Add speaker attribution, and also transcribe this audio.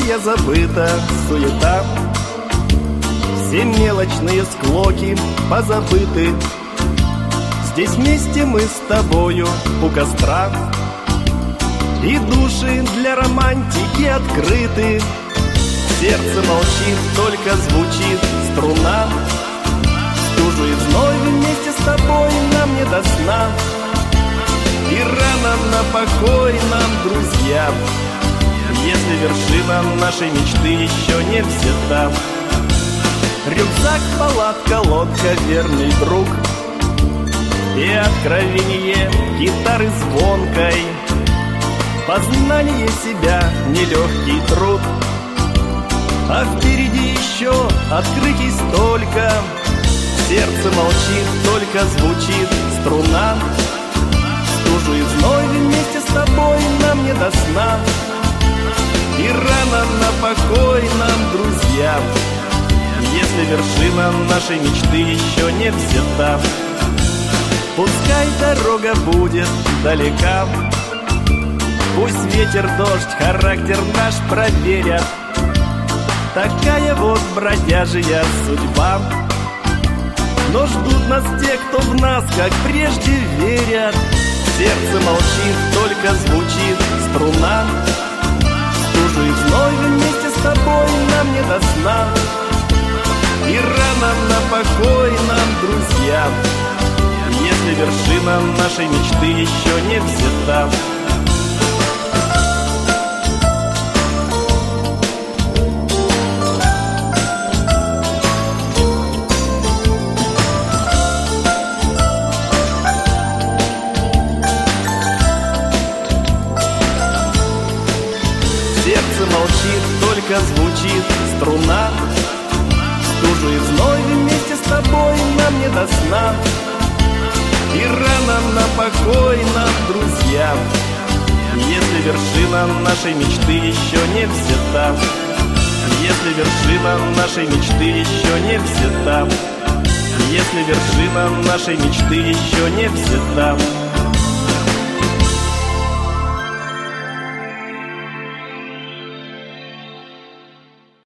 Speaker 1: моя забыта суета. Все мелочные склоки позабыты. Здесь вместе мы с тобою у костра. И души для романтики открыты. Сердце молчит, только звучит струна. Стужу и зной вместе с тобой нам не до сна. И рано на покой нам, друзья вершина нашей мечты еще не взята. Рюкзак, палатка, лодка, верный друг. И откровение гитары звонкой. Познание себя, нелегкий труд. А впереди еще открытий столько. Сердце молчит, только звучит струна. Стужу и зной Если вершина нашей мечты еще не взята Пускай дорога будет далека. Пусть ветер, дождь, характер наш проверят. Такая вот бродяжья судьба. Но ждут нас те, кто в нас, как прежде, верят. Сердце молчит, только звучит струна. Стужу и зной вместе с тобой нам не до сна покой нам, друзья. Если вершина нашей мечты еще не взята. Только звучит струна. Стужу и зной до сна И рано на покой нам, друзья. Если вершина нашей мечты еще не взята Если вершина нашей мечты еще не взята Если вершина нашей мечты еще не взята